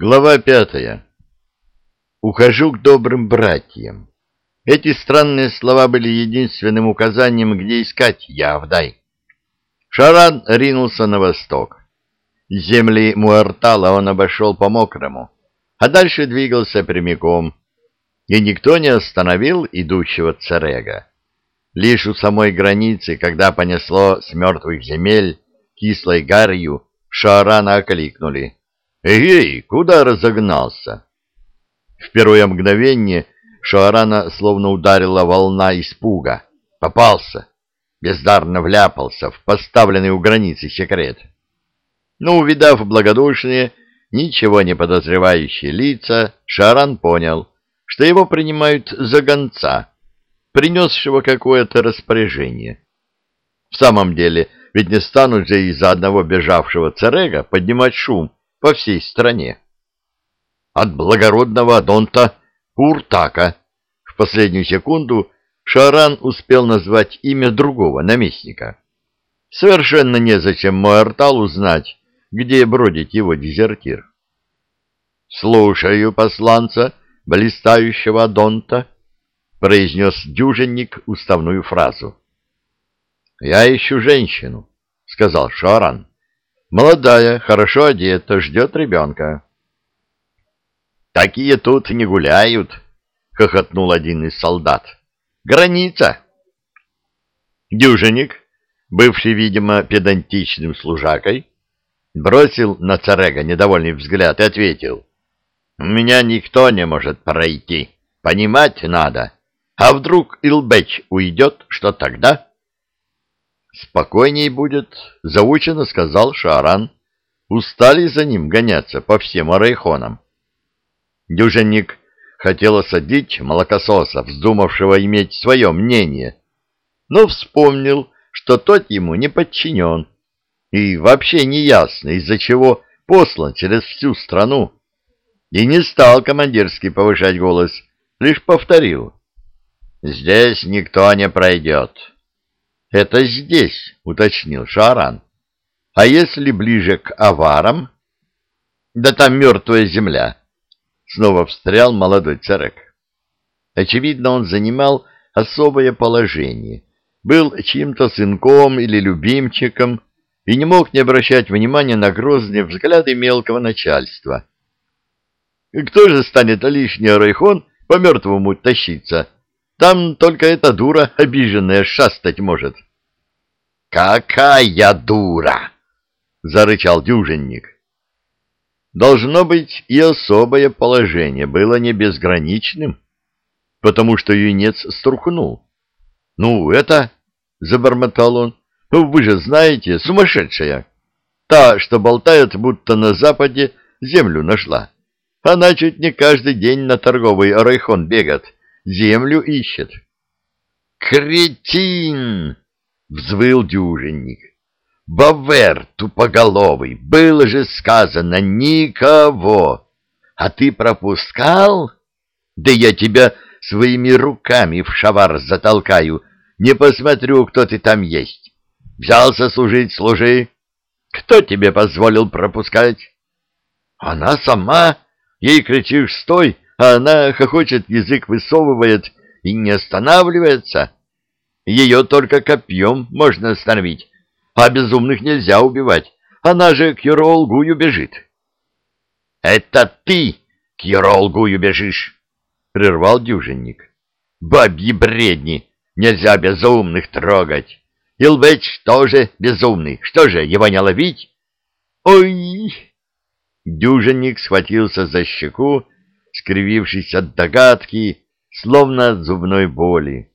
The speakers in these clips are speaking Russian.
Глава пятая. Ухожу к добрым братьям. Эти странные слова были единственным указанием, где искать Явдай. Шаран ринулся на восток. Земли Муэртала он обошел по мокрому, а дальше двигался прямиком, и никто не остановил идущего царега. Лишь у самой границы, когда понесло с мертвых земель кислой гарью, Шарана окликнули — «Эй, куда разогнался?» В первое мгновение Шуарана словно ударила волна испуга. Попался, бездарно вляпался в поставленный у границы секрет. Но, увидав благодушные, ничего не подозревающие лица, Шаран понял, что его принимают за гонца, принесшего какое-то распоряжение. В самом деле, ведь не станут же из-за одного бежавшего царега поднимать шум, по всей стране. От благородного Донта Уртака в последнюю секунду Шаран успел назвать имя другого наместника. Совершенно незачем Муэрталу знать, где бродит его дезертир. «Слушаю посланца, блистающего Донта», — произнес дюжинник уставную фразу. «Я ищу женщину», — сказал Шаран. Молодая, хорошо одета, ждет ребенка. «Такие тут не гуляют», — хохотнул один из солдат. «Граница!» Дюжинник, бывший, видимо, педантичным служакой, бросил на царега недовольный взгляд и ответил. «У меня никто не может пройти. Понимать надо. А вдруг Илбеч уйдет, что тогда?» Спокойней будет, заучено сказал Шаран. Устали за ним гоняться по всем арайхонам. Дюжинник хотел осадить молокососа, вздумавшего иметь свое мнение, но вспомнил, что тот ему не подчинен, и вообще не ясно, из-за чего послан через всю страну. И не стал командирский повышать голос, лишь повторил. «Здесь никто не пройдет». Это здесь, уточнил Шаран. А если ближе к аварам? Да там мертвая земля. Снова встрял молодой царек. Очевидно, он занимал особое положение, был чьим-то сынком или любимчиком и не мог не обращать внимания на грозные взгляды мелкого начальства. Кто же станет лишний райхон по мертвому тащиться? Там только эта дура обиженная шастать может. — Какая дура! — зарычал дюжинник. Должно быть, и особое положение было не безграничным, потому что юнец струхнул. — Ну, это... — забормотал он. — ну, Вы же знаете, сумасшедшая. Та, что болтает, будто на западе землю нашла. Она чуть не каждый день на торговый райхон бегает землю ищет. «Кретин!» — взвыл дюжинник. «Бавер тупоголовый, было же сказано никого! А ты пропускал? Да я тебя своими руками в шавар затолкаю, не посмотрю, кто ты там есть. Взялся служить, служи. Кто тебе позволил пропускать?» «Она сама. Ей кричишь «стой!» А она хохочет, язык высовывает и не останавливается. Ее только копьем можно остановить, а безумных нельзя убивать. Она же к Еролгую бежит. — Это ты к Еролгую бежишь, — прервал дюжинник. — Бабьи бредни, нельзя безумных трогать. Илбеч тоже безумный, что же, его не ловить? — Ой! Дюжинник схватился за щеку, скривившись от догадки, словно от зубной боли.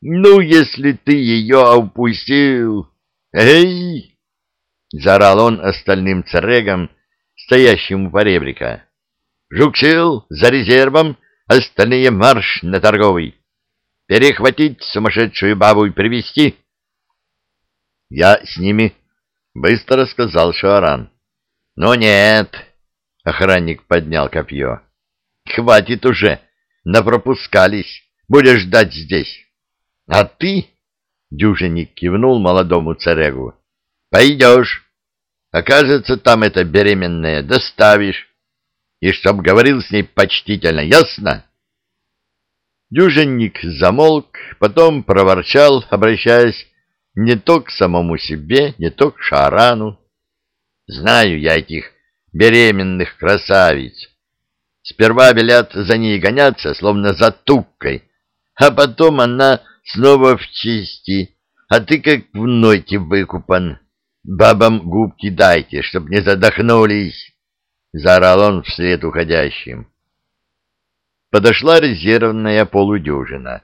«Ну, если ты ее упустил...» «Эй!» — заорал он остальным царегам, стоящим у поребрика. «Жуксил, за резервом, остальные марш на торговый. Перехватить сумасшедшую бабу и привести «Я с ними», — быстро сказал Шуаран. «Ну нет», — охранник поднял копье. Хватит уже, напропускались, будешь ждать здесь. А ты, — дюжинник кивнул молодому царегу, — пойдешь. Окажется, там это беременное доставишь. и чтоб говорил с ней почтительно, ясно? Дюжинник замолк, потом проворчал, обращаясь не то к самому себе, не то к Шарану. Знаю я этих беременных красавиц. Сперва велят за ней гоняться, словно за туккой, а потом она снова в чести, а ты как в нойке выкупан. Бабам губки дайте, чтоб не задохнулись, — заорал он вслед уходящим. Подошла резервная полудюжина.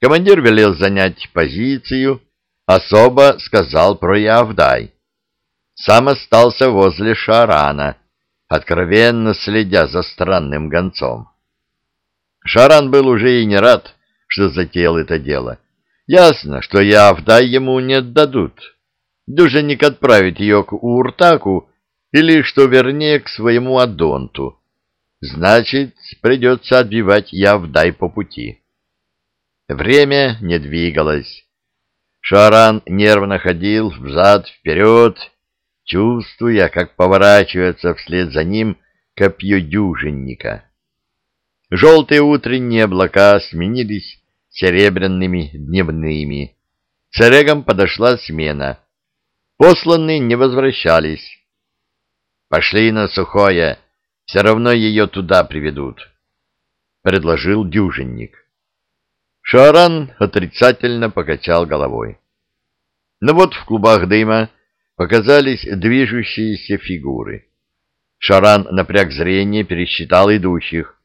Командир велел занять позицию, особо сказал про Явдай. Сам остался возле Шарана, откровенно следя за странным гонцом. Шаран был уже и не рад, что затеял это дело. Ясно, что Явдай ему не отдадут. Дюжинник отправит ее к Уртаку или, что вернее, к своему Адонту. Значит, придется отбивать Явдай по пути. Время не двигалось. Шаран нервно ходил взад-вперед, чувствуя, как поворачивается вслед за ним копье дюжинника. Желтые утренние облака сменились серебряными дневными. С подошла смена. Посланные не возвращались. «Пошли на сухое, все равно ее туда приведут», — предложил дюжинник. Шаран отрицательно покачал головой. Но вот в клубах дыма показались движущиеся фигуры. Шаран напряг зрение, пересчитал идущих.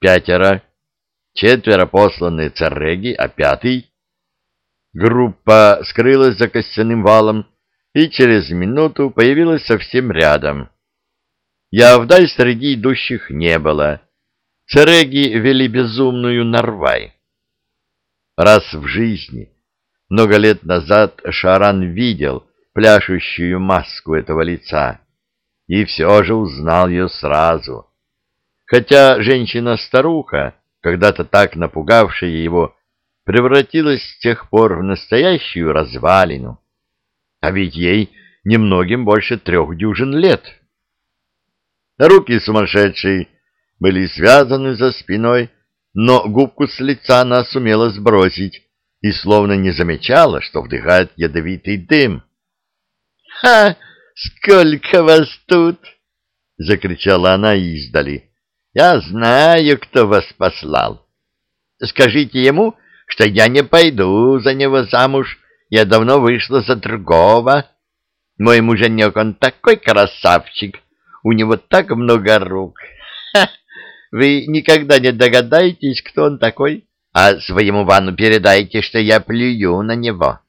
Пятеро, четверо посланные цареги, а пятый... Группа скрылась за костяным валом и через минуту появилась совсем рядом. Явдай среди идущих не было. Цареги вели безумную нарвай. Раз в жизни, много лет назад, Шаран видел пляшущую маску этого лица и все же узнал ее сразу. Хотя женщина-старуха, когда-то так напугавшая его, превратилась с тех пор в настоящую развалину. А ведь ей немногим больше трех дюжин лет. Руки сумасшедшей были связаны за спиной, но губку с лица она сумела сбросить и словно не замечала, что вдыхает ядовитый дым. «Ха! Сколько вас тут!» — закричала она издали. «Я знаю, кто вас послал. Скажите ему, что я не пойду за него замуж. Я давно вышла за другого. Мой муженек, он такой красавчик, у него так много рук. Ха! Вы никогда не догадаетесь, кто он такой, а своему Вану передайте, что я плюю на него.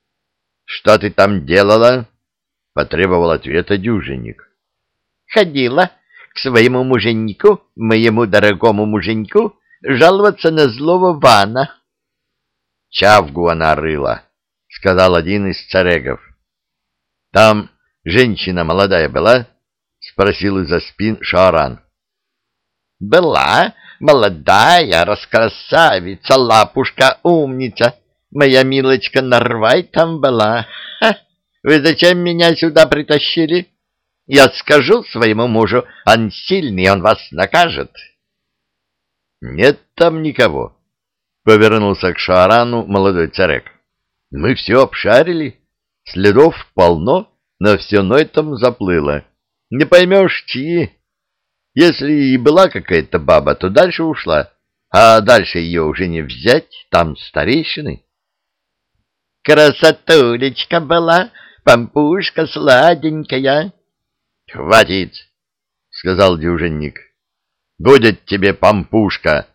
— Что ты там делала? — потребовал ответа дюжинник. — Ходила к своему муженьку, моему дорогому муженьку, жаловаться на злого Вана. — Чавгу она рыла, — сказал один из царегов. — Там женщина молодая была? — спросил из-за спин Шаран. Была молодая, раскрасавица, лапушка, умница. Моя милочка Нарвай там была. Вы зачем меня сюда притащили? Я скажу своему мужу, он сильный, он вас накажет. Нет там никого, — повернулся к Шаарану молодой царек. Мы все обшарили, следов полно, но все ной там заплыло. Не поймешь, чьи. Если и была какая-то баба, то дальше ушла, а дальше ее уже не взять, там старейшины. Красотулечка была, пампушка сладенькая. — Хватит, — сказал дюжинник. — Будет тебе пампушка.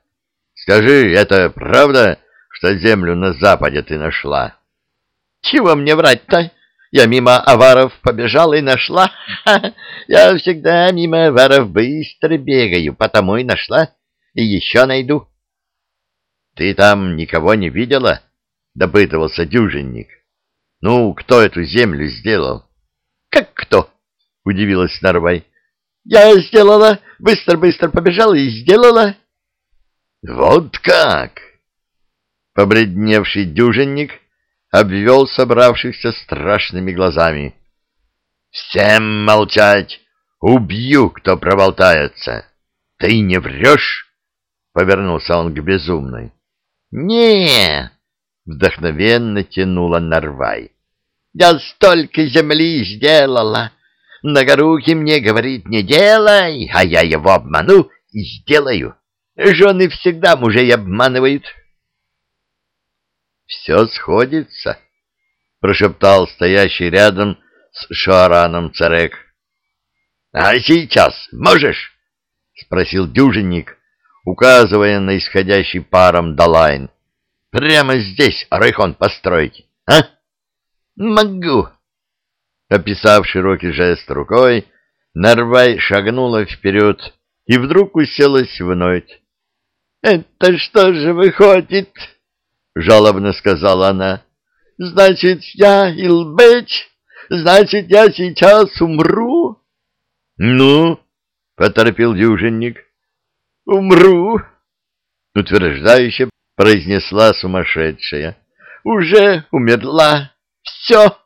Скажи, это правда, что землю на западе ты нашла? — Чего мне врать-то? Я мимо аваров побежала и нашла. Я всегда мимо аваров быстро бегаю, потому и нашла. И еще найду. — Ты там никого не видела? — допытывался дюжинник. — Ну, кто эту землю сделал? — Как кто? — удивилась Нарвай. — Я сделала, быстро-быстро побежала и сделала. — Вот как! Побледневший дюжинник обвел собравшихся страшными глазами. «Всем молчать! Убью, кто проболтается. Ты не врешь? Повернулся он к безумной. Не, вдохновенно тянула Нарвай. Я столько земли сделала. Многорукий мне говорит, не делай, а я его обману и сделаю. Жены всегда мужей обманывают. Все сходится, прошептал стоящий рядом с Шуараном Царек. А сейчас можешь? спросил дюжинник, указывая на исходящий паром Далайн. Прямо здесь Райхон построить, а? Могу. Описав широкий жест рукой, Нарвай шагнула вперед и вдруг уселась вновь. — Это что же выходит? — жалобно сказала она. — Значит, я Илбеч? Значит, я сейчас умру? — Ну? — поторопил дюжинник. — Умру, — утверждающе произнесла сумасшедшая. — Уже умерла. Все.